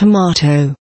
tomato.